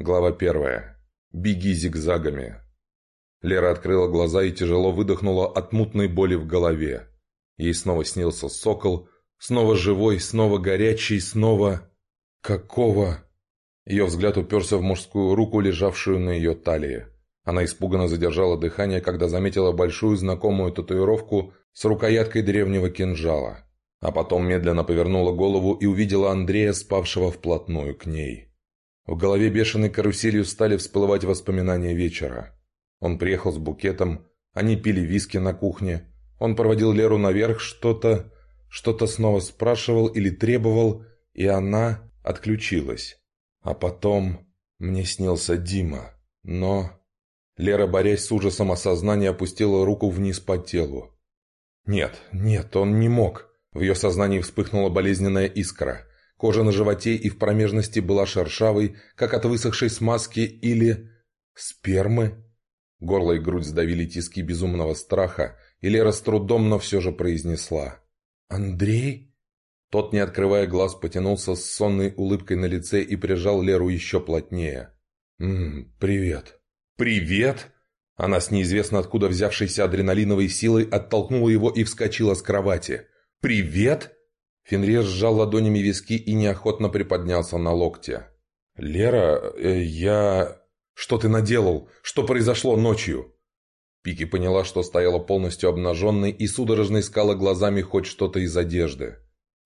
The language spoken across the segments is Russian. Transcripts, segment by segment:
Глава первая. Беги зигзагами. Лера открыла глаза и тяжело выдохнула от мутной боли в голове. Ей снова снился сокол, снова живой, снова горячий, снова... Какого? Ее взгляд уперся в мужскую руку, лежавшую на ее талии. Она испуганно задержала дыхание, когда заметила большую знакомую татуировку с рукояткой древнего кинжала. А потом медленно повернула голову и увидела Андрея, спавшего вплотную к ней. В голове бешеной каруселью стали всплывать воспоминания вечера. Он приехал с букетом, они пили виски на кухне, он проводил Леру наверх, что-то... что-то снова спрашивал или требовал, и она отключилась. А потом мне снился Дима, но... Лера, борясь с ужасом осознания, опустила руку вниз по телу. Нет, нет, он не мог. В ее сознании вспыхнула болезненная искра. Кожа на животе и в промежности была шершавой, как от высохшей смазки или... спермы? Горло и грудь сдавили тиски безумного страха, и Лера с трудом, но все же произнесла. «Андрей?» Тот, не открывая глаз, потянулся с сонной улыбкой на лице и прижал Леру еще плотнее. «Ммм, привет». «Привет?» Она с неизвестно откуда взявшейся адреналиновой силой оттолкнула его и вскочила с кровати. «Привет?» Фенрир сжал ладонями виски и неохотно приподнялся на локте. «Лера, э, я...» «Что ты наделал? Что произошло ночью?» Пики поняла, что стояла полностью обнаженной и судорожно искала глазами хоть что-то из одежды.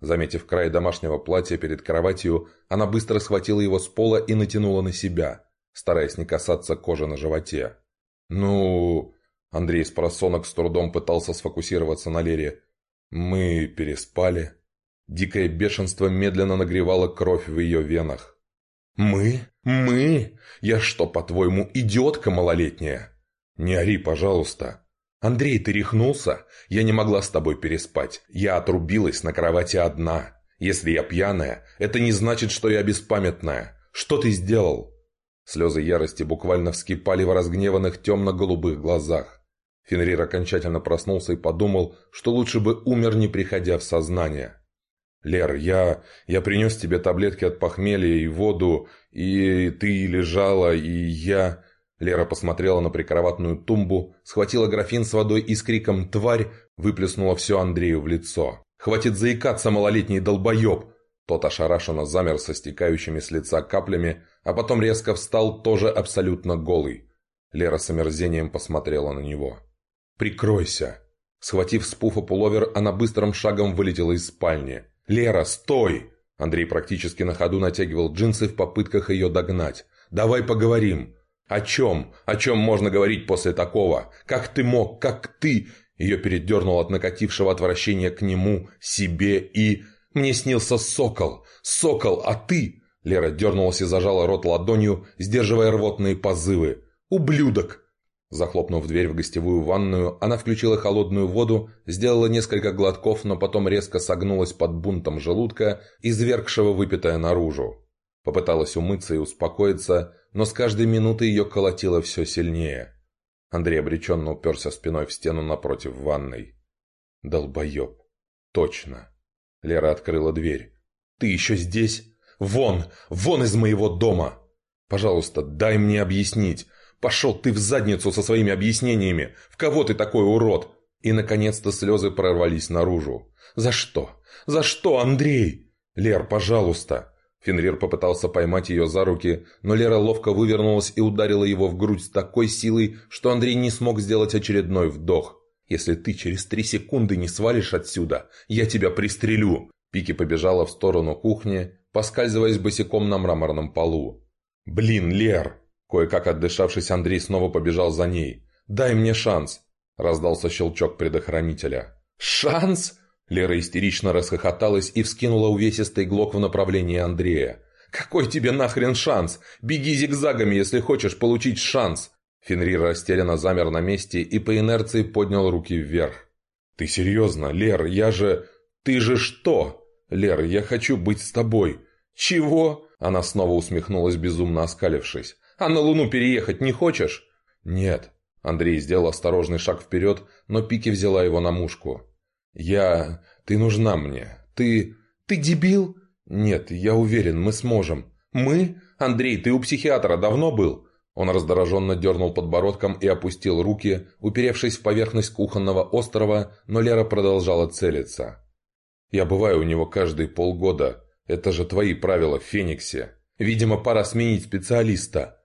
Заметив край домашнего платья перед кроватью, она быстро схватила его с пола и натянула на себя, стараясь не касаться кожи на животе. «Ну...» Андрей с просонок с трудом пытался сфокусироваться на Лере. Мы переспали. Дикое бешенство медленно нагревало кровь в ее венах. «Мы? Мы? Я что, по-твоему, идиотка малолетняя?» «Не ори, пожалуйста». «Андрей, ты рехнулся? Я не могла с тобой переспать. Я отрубилась на кровати одна. Если я пьяная, это не значит, что я беспамятная. Что ты сделал?» Слезы ярости буквально вскипали в разгневанных темно-голубых глазах. Фенрир окончательно проснулся и подумал, что лучше бы умер, не приходя в сознание. «Лер, я... я принес тебе таблетки от похмелья и воду, и ты лежала, и я...» Лера посмотрела на прикроватную тумбу, схватила графин с водой и с криком «Тварь!» выплеснула все Андрею в лицо. «Хватит заикаться, малолетний долбоеб!» Тот ошарашенно замер со стекающими с лица каплями, а потом резко встал, тоже абсолютно голый. Лера с омерзением посмотрела на него. «Прикройся!» Схватив с пуфа пуловер, она быстрым шагом вылетела из спальни. «Лера, стой!» Андрей практически на ходу натягивал джинсы в попытках ее догнать. «Давай поговорим!» «О чем? О чем можно говорить после такого? Как ты мог? Как ты?» Ее передернул от накатившего отвращения к нему, себе и... «Мне снился сокол! Сокол, а ты...» Лера дернулась и зажала рот ладонью, сдерживая рвотные позывы. «Ублюдок! Захлопнув дверь в гостевую ванную, она включила холодную воду, сделала несколько глотков, но потом резко согнулась под бунтом желудка, извергшего выпитое наружу. Попыталась умыться и успокоиться, но с каждой минутой ее колотило все сильнее. Андрей обреченно уперся спиной в стену напротив ванной. «Долбоеб! Точно!» Лера открыла дверь. «Ты еще здесь? Вон! Вон из моего дома! Пожалуйста, дай мне объяснить!» «Пошел ты в задницу со своими объяснениями! В кого ты такой урод?» И, наконец-то, слезы прорвались наружу. «За что? За что, Андрей?» «Лер, пожалуйста!» Фенрир попытался поймать ее за руки, но Лера ловко вывернулась и ударила его в грудь с такой силой, что Андрей не смог сделать очередной вдох. «Если ты через три секунды не свалишь отсюда, я тебя пристрелю!» Пики побежала в сторону кухни, поскальзываясь босиком на мраморном полу. «Блин, Лер!» Кое-как отдышавшись, Андрей снова побежал за ней. «Дай мне шанс!» – раздался щелчок предохранителя. «Шанс?» Лера истерично расхохоталась и вскинула увесистый глок в направлении Андрея. «Какой тебе нахрен шанс? Беги зигзагами, если хочешь получить шанс!» Фенрир растерянно замер на месте и по инерции поднял руки вверх. «Ты серьезно, Лер? Я же... Ты же что?» «Лер, я хочу быть с тобой». «Чего?» Она снова усмехнулась, безумно оскалившись. А на Луну переехать не хочешь?» «Нет». Андрей сделал осторожный шаг вперед, но Пики взяла его на мушку. «Я... Ты нужна мне. Ты... Ты дебил?» «Нет, я уверен, мы сможем». «Мы? Андрей, ты у психиатра давно был?» Он раздраженно дернул подбородком и опустил руки, уперевшись в поверхность кухонного острова, но Лера продолжала целиться. «Я бываю у него каждые полгода. Это же твои правила в Фениксе. Видимо, пора сменить специалиста.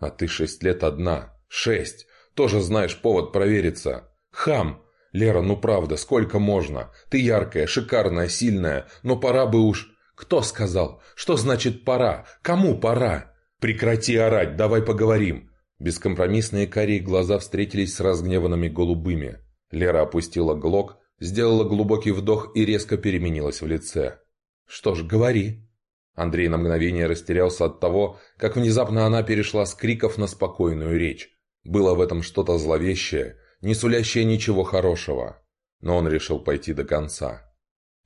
А ты шесть лет одна. Шесть. Тоже знаешь повод провериться. Хам! Лера, ну правда, сколько можно? Ты яркая, шикарная, сильная, но пора бы уж... Кто сказал? Что значит пора? Кому пора? Прекрати орать, давай поговорим. Бескомпромиссные карие глаза встретились с разгневанными голубыми. Лера опустила глок, сделала глубокий вдох и резко переменилась в лице. «Что ж, говори». Андрей на мгновение растерялся от того, как внезапно она перешла с криков на спокойную речь. Было в этом что-то зловещее, не сулящее ничего хорошего. Но он решил пойти до конца.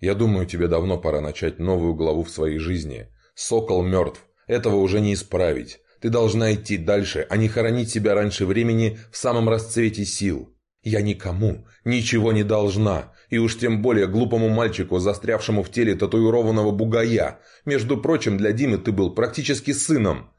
«Я думаю, тебе давно пора начать новую главу в своей жизни. Сокол мертв. Этого уже не исправить. Ты должна идти дальше, а не хоронить себя раньше времени в самом расцвете сил. Я никому ничего не должна, и уж тем более глупому мальчику, застрявшему в теле татуированного бугая. Между прочим, для Димы ты был практически сыном.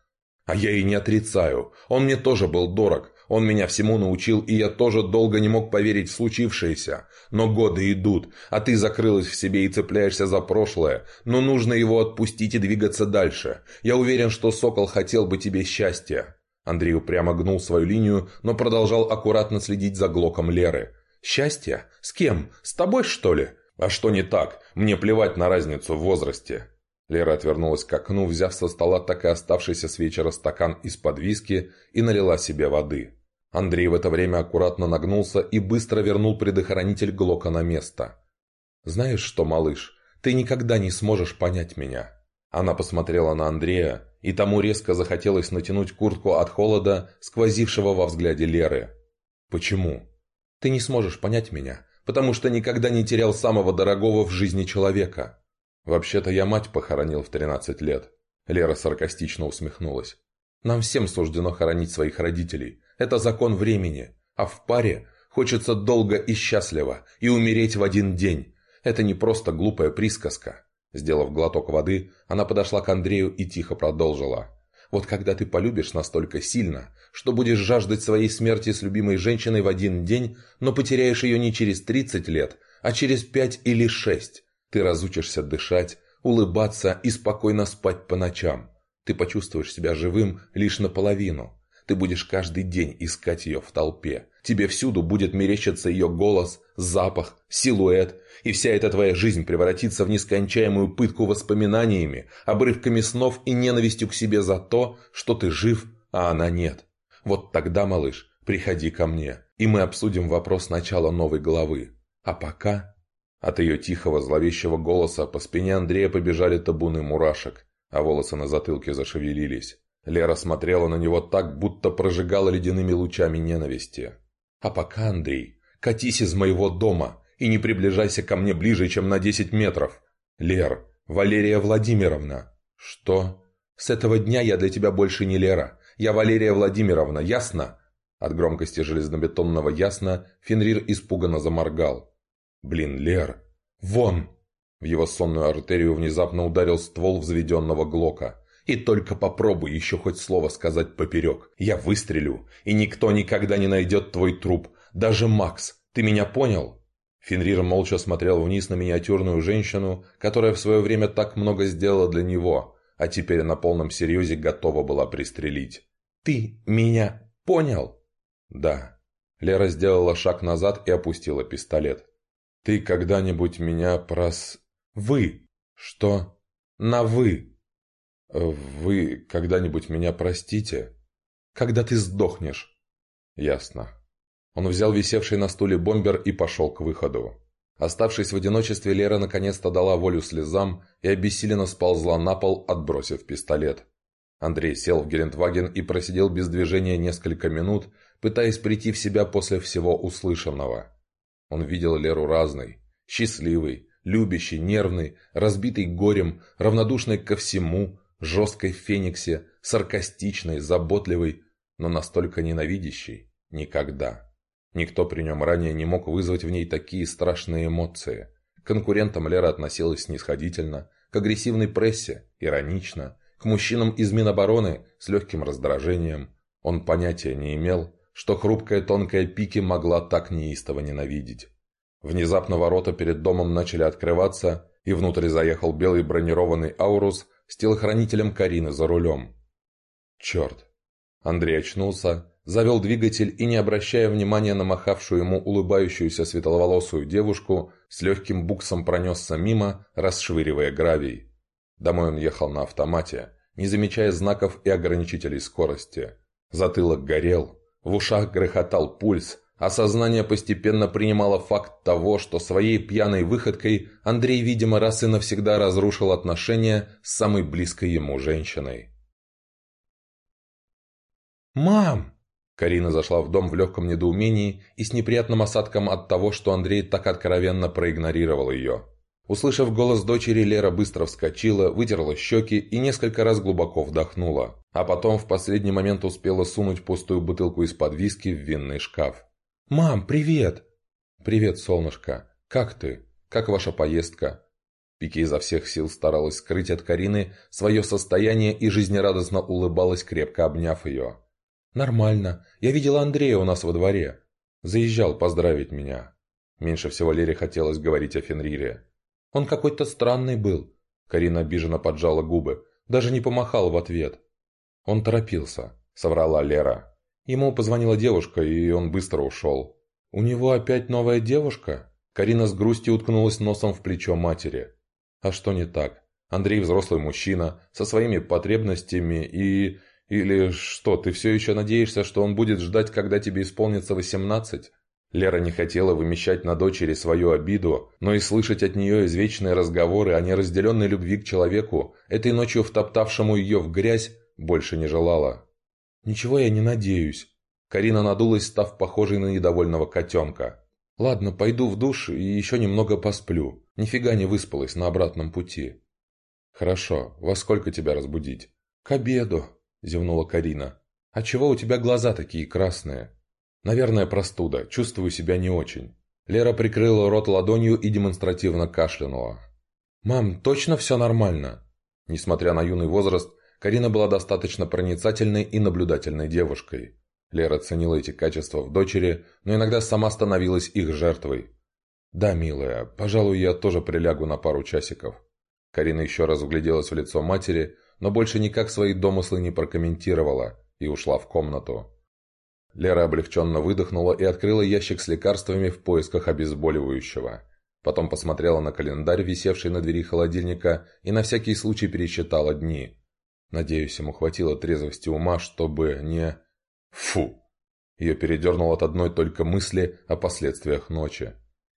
А я и не отрицаю, он мне тоже был дорог, он меня всему научил, и я тоже долго не мог поверить в случившееся. Но годы идут, а ты закрылась в себе и цепляешься за прошлое. Но нужно его отпустить и двигаться дальше. Я уверен, что Сокол хотел бы тебе счастья». Андрей упрямо гнул свою линию, но продолжал аккуратно следить за глоком Леры. «Счастье? С кем? С тобой, что ли?» «А что не так? Мне плевать на разницу в возрасте. Лера отвернулась к окну, взяв со стола так и оставшийся с вечера стакан из-под виски и налила себе воды. Андрей в это время аккуратно нагнулся и быстро вернул предохранитель Глока на место. «Знаешь что, малыш, ты никогда не сможешь понять меня». Она посмотрела на Андрея, и тому резко захотелось натянуть куртку от холода, сквозившего во взгляде Леры. «Почему?» «Ты не сможешь понять меня, потому что никогда не терял самого дорогого в жизни человека». «Вообще-то я мать похоронил в тринадцать лет». Лера саркастично усмехнулась. «Нам всем суждено хоронить своих родителей. Это закон времени. А в паре хочется долго и счастливо, и умереть в один день. Это не просто глупая присказка». Сделав глоток воды, она подошла к Андрею и тихо продолжила. «Вот когда ты полюбишь настолько сильно, что будешь жаждать своей смерти с любимой женщиной в один день, но потеряешь ее не через тридцать лет, а через пять или шесть, ты разучишься дышать, улыбаться и спокойно спать по ночам. Ты почувствуешь себя живым лишь наполовину. Ты будешь каждый день искать ее в толпе. Тебе всюду будет мерещиться ее голос, запах, силуэт, и вся эта твоя жизнь превратится в нескончаемую пытку воспоминаниями, обрывками снов и ненавистью к себе за то, что ты жив, а она нет. Вот тогда, малыш, приходи ко мне, и мы обсудим вопрос начала новой главы. А пока от ее тихого зловещего голоса по спине Андрея побежали табуны мурашек, а волосы на затылке зашевелились. Лера смотрела на него так, будто прожигала ледяными лучами ненависти. «А пока, Андрей, катись из моего дома и не приближайся ко мне ближе, чем на десять метров. Лер, Валерия Владимировна». «Что?» «С этого дня я для тебя больше не Лера. Я Валерия Владимировна, ясно?» От громкости железнобетонного «ясно» Фенрир испуганно заморгал. «Блин, Лер! Вон!» В его сонную артерию внезапно ударил ствол взведенного Глока. «И только попробуй еще хоть слово сказать поперек. Я выстрелю, и никто никогда не найдет твой труп. Даже Макс. Ты меня понял?» Фенрир молча смотрел вниз на миниатюрную женщину, которая в свое время так много сделала для него, а теперь на полном серьезе готова была пристрелить. «Ты меня понял?» «Да». Лера сделала шаг назад и опустила пистолет. Ты когда-нибудь меня прос... Вы! Что? На «вы». Вы когда-нибудь меня простите? Когда ты сдохнешь? Ясно. Он взял висевший на стуле бомбер и пошел к выходу. Оставшись в одиночестве, Лера наконец-то дала волю слезам и обессиленно сползла на пол, отбросив пистолет. Андрей сел в Гелендваген и просидел без движения несколько минут, пытаясь прийти в себя после всего услышанного. Он видел Леру разной. Счастливой, любящей, нервной, разбитой горем, равнодушной ко всему, жесткой фениксе, саркастичной, заботливой, но настолько ненавидящей никогда. Никто при нем ранее не мог вызвать в ней такие страшные эмоции. К конкурентам Лера относилась снисходительно, к агрессивной прессе – иронично, к мужчинам из Минобороны с легким раздражением. Он понятия не имел, что хрупкая тонкая Пики могла так неистово ненавидеть. Внезапно ворота перед домом начали открываться, и внутрь заехал белый бронированный «Аурус» с телохранителем Карины за рулем. «Черт!» Андрей очнулся, завел двигатель и, не обращая внимания на махавшую ему улыбающуюся светловолосую девушку, с легким буксом пронесся мимо, расшвыривая гравий. Домой он ехал на автомате, не замечая знаков и ограничителей скорости. Затылок горел, в ушах грохотал пульс, а сознание постепенно принимало факт того, что своей пьяной выходкой Андрей, видимо, раз и навсегда разрушил отношения с самой близкой ему женщиной. «Мам!» Карина зашла в дом в легком недоумении и с неприятным осадком от того, что Андрей так откровенно проигнорировал ее. Услышав голос дочери, Лера быстро вскочила, вытерла щеки и несколько раз глубоко вдохнула. А потом в последний момент успела сунуть пустую бутылку из-под виски в винный шкаф. «Мам, привет!» «Привет, солнышко. Как ты? Как ваша поездка?» Пики изо всех сил старалась скрыть от Карины свое состояние и жизнерадостно улыбалась, крепко обняв ее. «Нормально. Я видела Андрея у нас во дворе. Заезжал поздравить меня». Меньше всего Лере хотелось говорить о Фенрире. Он какой-то странный был. Карина обиженно поджала губы. Даже не помахал в ответ. Он торопился, соврала Лера. Ему позвонила девушка, и он быстро ушел. «У него опять новая девушка?» Карина с грустью уткнулась носом в плечо матери. «А что не так? Андрей взрослый мужчина, со своими потребностями и... Или что, ты все еще надеешься, что он будет ждать, когда тебе исполнится восемнадцать?» Лера не хотела вымещать на дочери свою обиду, но и слышать от нее извечные разговоры о неразделенной любви к человеку, этой ночью втоптавшему ее в грязь, больше не желала. «Ничего я не надеюсь». Карина надулась, став похожей на недовольного котенка. «Ладно, пойду в душ и еще немного посплю. Нифига не выспалась на обратном пути». «Хорошо. Во сколько тебя разбудить?» «К обеду», — зевнула Карина. «А чего у тебя глаза такие красные?» «Наверное, простуда. Чувствую себя не очень». Лера прикрыла рот ладонью и демонстративно кашлянула. «Мам, точно все нормально?» Несмотря на юный возраст, Карина была достаточно проницательной и наблюдательной девушкой. Лера ценила эти качества в дочери, но иногда сама становилась их жертвой. «Да, милая, пожалуй, я тоже прилягу на пару часиков». Карина еще раз вгляделась в лицо матери, но больше никак свои домыслы не прокомментировала и ушла в комнату. Лера облегченно выдохнула и открыла ящик с лекарствами в поисках обезболивающего. Потом посмотрела на календарь, висевший на двери холодильника, и на всякий случай пересчитала дни. Надеюсь, ему хватило трезвости ума, чтобы не... Фу! Ее передернуло от одной только мысли о последствиях ночи.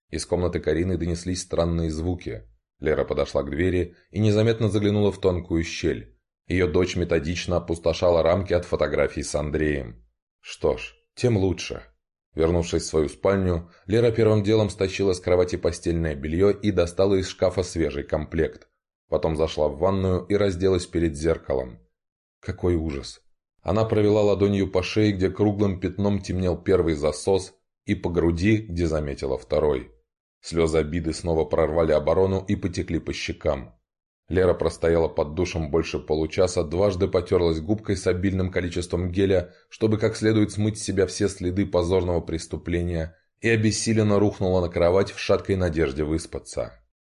Из комнаты Карины донеслись странные звуки. Лера подошла к двери и незаметно заглянула в тонкую щель. Ее дочь методично опустошала рамки от фотографий с Андреем. Что ж, тем лучше. Вернувшись в свою спальню, Лера первым делом стащила с кровати постельное белье и достала из шкафа свежий комплект. Потом зашла в ванную и разделась перед зеркалом. Какой ужас. Она провела ладонью по шее, где круглым пятном темнел первый засос, и по груди, где заметила второй. Слезы обиды снова прорвали оборону и потекли по щекам. Лера простояла под душем больше получаса, дважды потерлась губкой с обильным количеством геля, чтобы как следует смыть с себя все следы позорного преступления, и обессиленно рухнула на кровать в шаткой надежде выспаться.